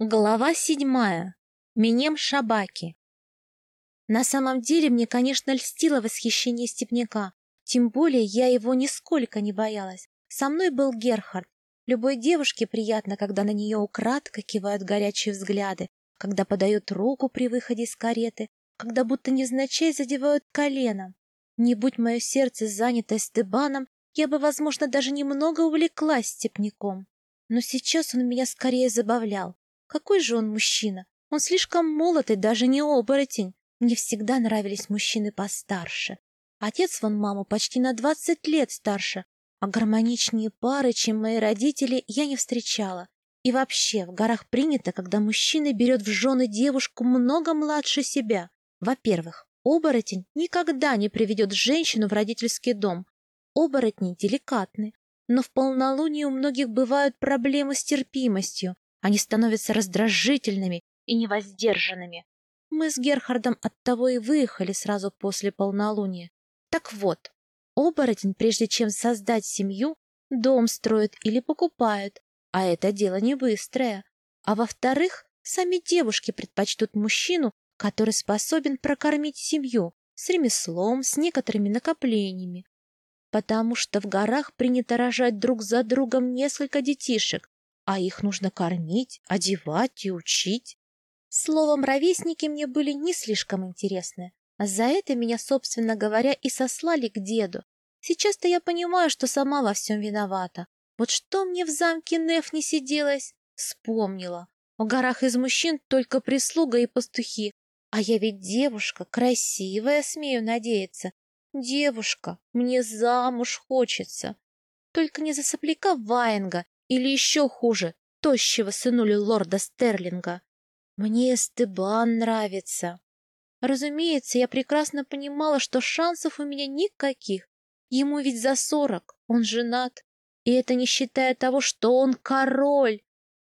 Глава седьмая. Минем Шабаки. На самом деле мне, конечно, льстило восхищение степняка. Тем более я его нисколько не боялась. Со мной был Герхард. Любой девушке приятно, когда на нее украдко кивают горячие взгляды, когда подают руку при выходе из кареты, когда будто невзначай задевают коленом. Не будь мое сердце занято Стебаном, я бы, возможно, даже немного увлеклась степняком. Но сейчас он меня скорее забавлял. Какой же он мужчина? Он слишком молод и даже не оборотень. Мне всегда нравились мужчины постарше. Отец вон маму почти на двадцать лет старше, а гармоничнее пары, чем мои родители, я не встречала. И вообще, в горах принято, когда мужчина берет в жены девушку много младше себя. Во-первых, оборотень никогда не приведет женщину в родительский дом. Оборотни деликатны, но в полнолуние у многих бывают проблемы с терпимостью, они становятся раздражительными и невоздержанными. Мы с Герхардом оттого и выехали сразу после полнолуния. Так вот, оборотень, прежде чем создать семью, дом строит или покупает, а это дело не быстрое. А во-вторых, сами девушки предпочтут мужчину, который способен прокормить семью с ремеслом, с некоторыми накоплениями. Потому что в горах принято рожать друг за другом несколько детишек, а их нужно кормить, одевать и учить. Словом, ровесники мне были не слишком интересны. А за это меня, собственно говоря, и сослали к деду. Сейчас-то я понимаю, что сама во всем виновата. Вот что мне в замке Неф не сиделось? Вспомнила. В горах из мужчин только прислуга и пастухи. А я ведь девушка, красивая, смею надеяться. Девушка, мне замуж хочется. Только не за сопляка Ваенга или еще хуже, тощего сынули лорда Стерлинга. Мне Стебан нравится. Разумеется, я прекрасно понимала, что шансов у меня никаких. Ему ведь за сорок, он женат. И это не считая того, что он король.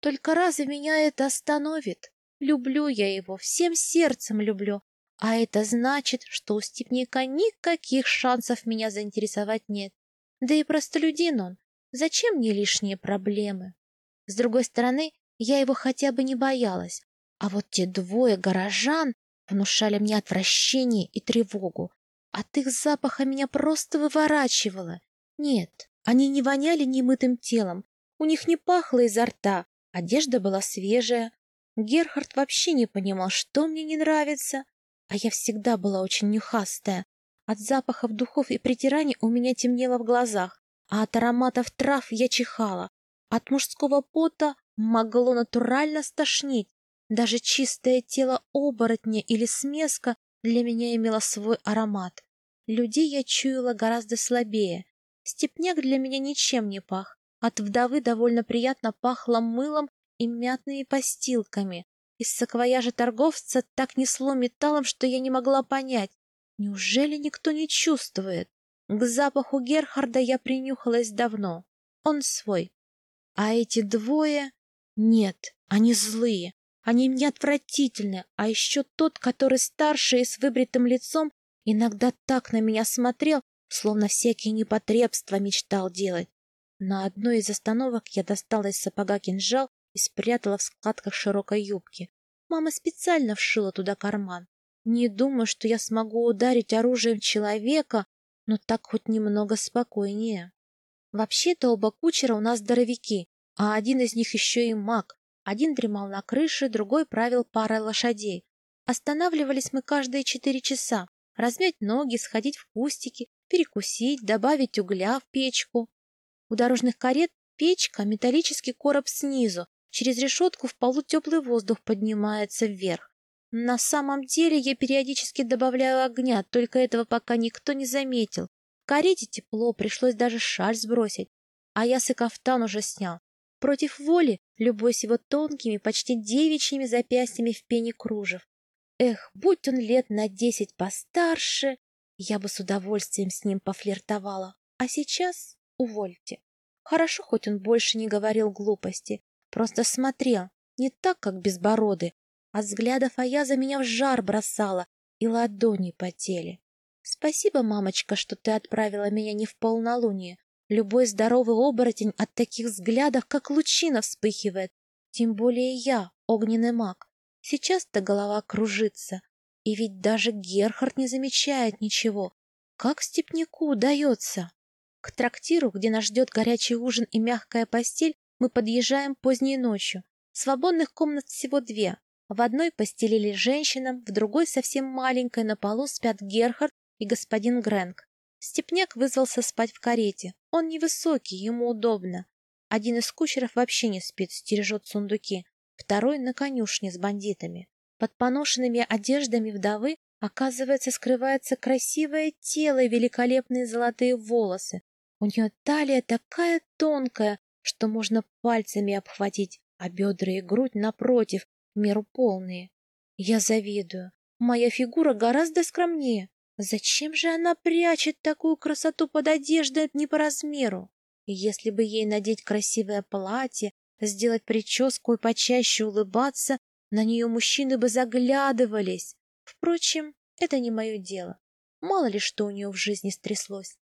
Только разве меня это остановит? Люблю я его, всем сердцем люблю. А это значит, что у степняка никаких шансов меня заинтересовать нет. Да и простолюдин он, Зачем мне лишние проблемы? С другой стороны, я его хотя бы не боялась, а вот те двое горожан внушали мне отвращение и тревогу. От их запаха меня просто выворачивало. Нет, они не воняли немытым телом, у них не пахло изо рта, одежда была свежая. Герхард вообще не понимал, что мне не нравится, а я всегда была очень нюхастая. От запахов духов и притираний у меня темнело в глазах, а от ароматов трав я чихала. От мужского пота могло натурально стошнить. Даже чистое тело оборотня или смеска для меня имело свой аромат. Людей я чуяла гораздо слабее. Степняк для меня ничем не пах. От вдовы довольно приятно пахло мылом и мятными постилками. Из саквояжа торговца так несло металлом, что я не могла понять, неужели никто не чувствует? К запаху Герхарда я принюхалась давно. Он свой. А эти двое... Нет, они злые. Они мне отвратительны. А еще тот, который старше и с выбритым лицом, иногда так на меня смотрел, словно всякие непотребства мечтал делать. На одной из остановок я достала из сапога кинжал и спрятала в складках широкой юбки. Мама специально вшила туда карман. Не думаю, что я смогу ударить оружием человека, но так хоть немного спокойнее. Вообще-то оба кучера у нас здоровяки, а один из них еще и маг. Один дремал на крыше, другой правил парой лошадей. Останавливались мы каждые четыре часа. Размять ноги, сходить в кустики, перекусить, добавить угля в печку. У дорожных карет печка — металлический короб снизу. Через решетку в полу теплый воздух поднимается вверх. На самом деле я периодически добавляю огня, только этого пока никто не заметил. В карете тепло, пришлось даже шаль сбросить. А я с кафтан уже снял. Против воли, любуясь его тонкими, почти девичьими запястьями в пене кружев. Эх, будь он лет на десять постарше, я бы с удовольствием с ним пофлиртовала. А сейчас увольте. Хорошо, хоть он больше не говорил глупости, просто смотрел, не так, как безбородый, от взглядов Аяза меня в жар бросала, и ладони потели. Спасибо, мамочка, что ты отправила меня не в полнолуние. Любой здоровый оборотень от таких взглядов, как лучина, вспыхивает. Тем более я, огненный маг. Сейчас-то голова кружится. И ведь даже Герхард не замечает ничего. Как степняку удается? К трактиру, где нас ждет горячий ужин и мягкая постель, мы подъезжаем поздней ночью. Свободных комнат всего две. В одной постелили женщинам, в другой совсем маленькой на полу спят Герхард и господин Грэнк. Степняк вызвался спать в карете. Он невысокий, ему удобно. Один из кучеров вообще не спит, стережет сундуки. Второй на конюшне с бандитами. Под поношенными одеждами вдовы, оказывается, скрывается красивое тело и великолепные золотые волосы. У нее талия такая тонкая, что можно пальцами обхватить, а бедра и грудь, напротив, меру полные. Я завидую. Моя фигура гораздо скромнее. Зачем же она прячет такую красоту под одеждой не по размеру? Если бы ей надеть красивое платье, сделать прическу и почаще улыбаться, на нее мужчины бы заглядывались. Впрочем, это не мое дело. Мало ли что у нее в жизни стряслось.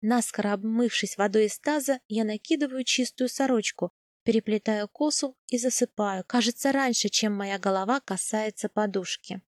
Наскоро обмывшись водой из таза, я накидываю чистую сорочку, переплетаю косу и засыпаю, кажется, раньше, чем моя голова касается подушки.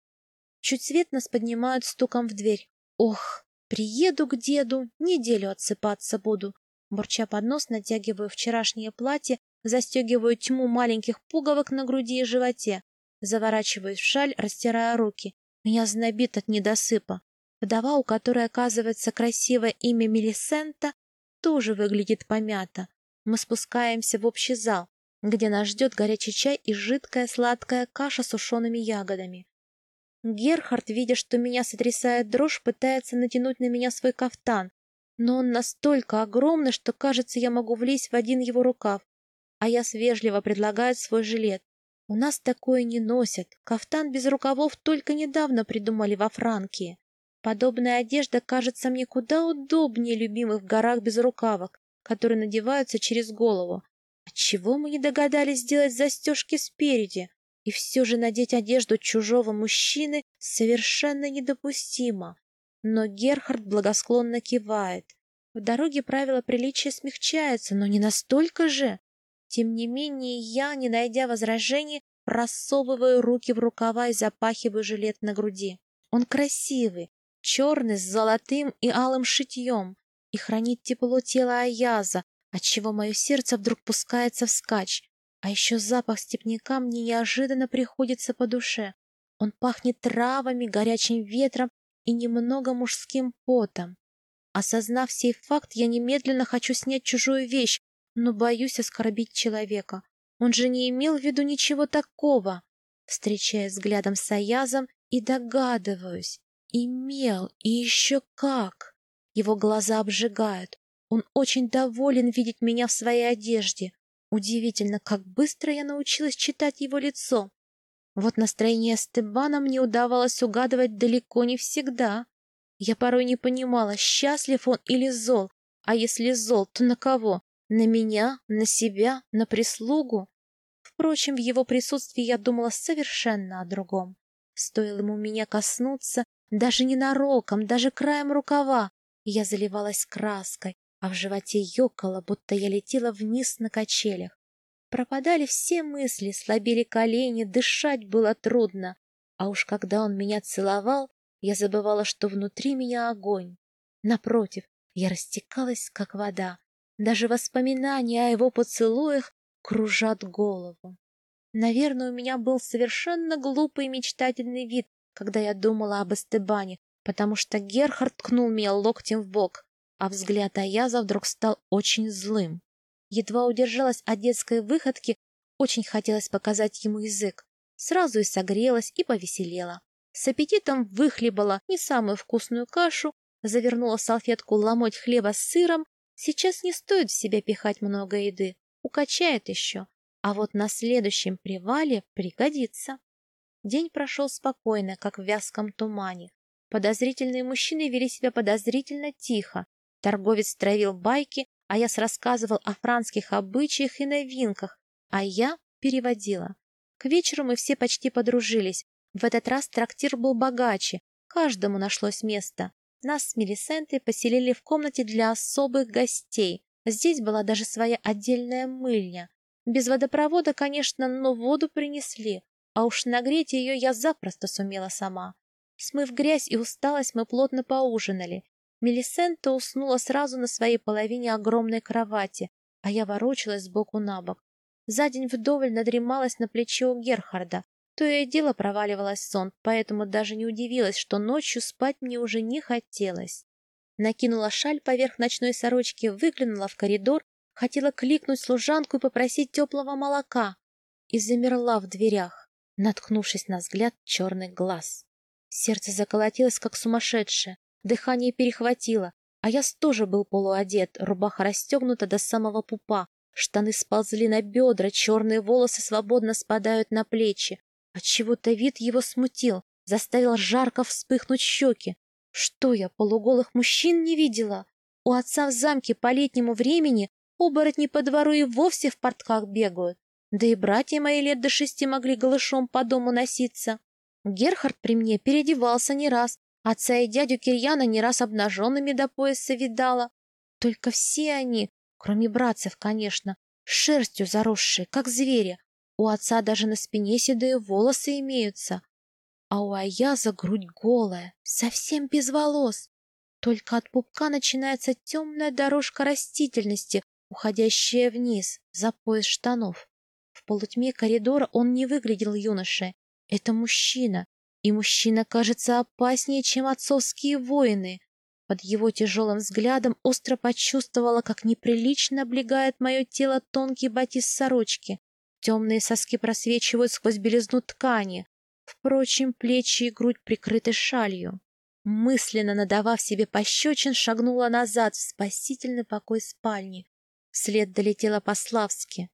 Чуть свет нас поднимают стуком в дверь. Ох, приеду к деду, неделю отсыпаться буду. Бурча под нос, натягиваю вчерашнее платье, застегиваю тьму маленьких пуговок на груди и животе. Заворачиваюсь в шаль, растирая руки. Меня знобит от недосыпа. Вдова, у которой оказывается красивое имя Мелисента, тоже выглядит помято. Мы спускаемся в общий зал, где нас ждет горячий чай и жидкая сладкая каша с сушеными ягодами. Герхард, видя, что меня сотрясает дрожь, пытается натянуть на меня свой кафтан, но он настолько огромный, что, кажется, я могу влезть в один его рукав. А я свежливо предлагаю свой жилет. У нас такое не носят. Кафтан без рукавов только недавно придумали во Франкии. Подобная одежда кажется мне куда удобнее любимых в горах без рукавок, которые надеваются через голову. Отчего мы не догадались сделать застежки спереди? И все же надеть одежду чужого мужчины совершенно недопустимо. Но Герхард благосклонно кивает. В дороге правила приличия смягчаются, но не настолько же. Тем не менее, я, не найдя возражений, рассовываю руки в рукава и запахиваю жилет на груди. Он красивый, черный, с золотым и алым шитьем, и хранит тепло тела Аяза, отчего мое сердце вдруг пускается вскачь. А еще запах степняка мне неожиданно приходится по душе. Он пахнет травами, горячим ветром и немного мужским потом. Осознав сей факт, я немедленно хочу снять чужую вещь, но боюсь оскорбить человека. Он же не имел в виду ничего такого. Встречаясь взглядом с Аязом и догадываюсь. Имел, и еще как. Его глаза обжигают. Он очень доволен видеть меня в своей одежде. Удивительно, как быстро я научилась читать его лицо. Вот настроение Стебана мне удавалось угадывать далеко не всегда. Я порой не понимала, счастлив он или зол, а если зол, то на кого? На меня, на себя, на прислугу? Впрочем, в его присутствии я думала совершенно о другом. Стоило ему меня коснуться, даже ненароком, даже краем рукава, я заливалась краской, а в животе ёкало, будто я летела вниз на качелях. Пропадали все мысли, слабели колени, дышать было трудно. А уж когда он меня целовал, я забывала, что внутри меня огонь. Напротив, я растекалась, как вода. Даже воспоминания о его поцелуях кружат голову. Наверное, у меня был совершенно глупый и мечтательный вид, когда я думала об Эстебане, потому что Герхард ткнул меня локтем в бок а взгляд Аяза вдруг стал очень злым. Едва удержалась от детской выходки, очень хотелось показать ему язык. Сразу и согрелась, и повеселела. С аппетитом выхлебала не самую вкусную кашу, завернула салфетку ломоть хлеба с сыром. Сейчас не стоит в себя пихать много еды, укачает еще. А вот на следующем привале пригодится. День прошел спокойно, как в вязком тумане. Подозрительные мужчины вели себя подозрительно тихо, Торговец травил байки, а я рассказывал о франских обычаях и новинках, а я переводила. К вечеру мы все почти подружились. В этот раз трактир был богаче, каждому нашлось место. Нас с Мелисентой поселили в комнате для особых гостей. Здесь была даже своя отдельная мыльня. Без водопровода, конечно, но воду принесли, а уж нагреть ее я запросто сумела сама. Смыв грязь и усталость, мы плотно поужинали. Мелисента уснула сразу на своей половине огромной кровати, а я ворочалась сбоку на бок. За день вдоволь надремалась на плече у Герхарда, то и дело проваливалась сон, поэтому даже не удивилась, что ночью спать мне уже не хотелось. Накинула шаль поверх ночной сорочки, выглянула в коридор, хотела кликнуть служанку и попросить теплого молока. И замерла в дверях, наткнувшись на взгляд черных глаз. Сердце заколотилось, как сумасшедшее, дыхание перехватило, а я тоже был полуодет, рубаха расстегнута до самого пупа, штаны сползли на бедра, черные волосы свободно спадают на плечи. Отчего-то вид его смутил, заставил жарко вспыхнуть щеки. Что я, полуголых мужчин не видела? У отца в замке по летнему времени оборотни по двору и вовсе в портках бегают. Да и братья мои лет до шести могли голышом по дому носиться. Герхард при мне переодевался не раз, отца и дядю Кирьяна не раз обнаженными до пояса видала. Только все они, кроме братцев, конечно, шерстью заросшие, как звери. У отца даже на спине седые волосы имеются, а у Аяза грудь голая, совсем без волос. Только от пупка начинается темная дорожка растительности, уходящая вниз, за пояс штанов. В полутьме коридора он не выглядел юношей. Это мужчина, и мужчина кажется опаснее, чем отцовские воины. Под его тяжелым взглядом остро почувствовала, как неприлично облегает мое тело тонкий батис сорочки. Темные соски просвечивают сквозь белизну ткани. Впрочем, плечи и грудь прикрыты шалью. Мысленно надавав себе пощечин, шагнула назад в спасительный покой спальни. Вслед долетела по-славски.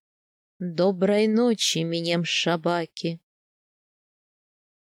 «Доброй ночи, Минем Шабаки!»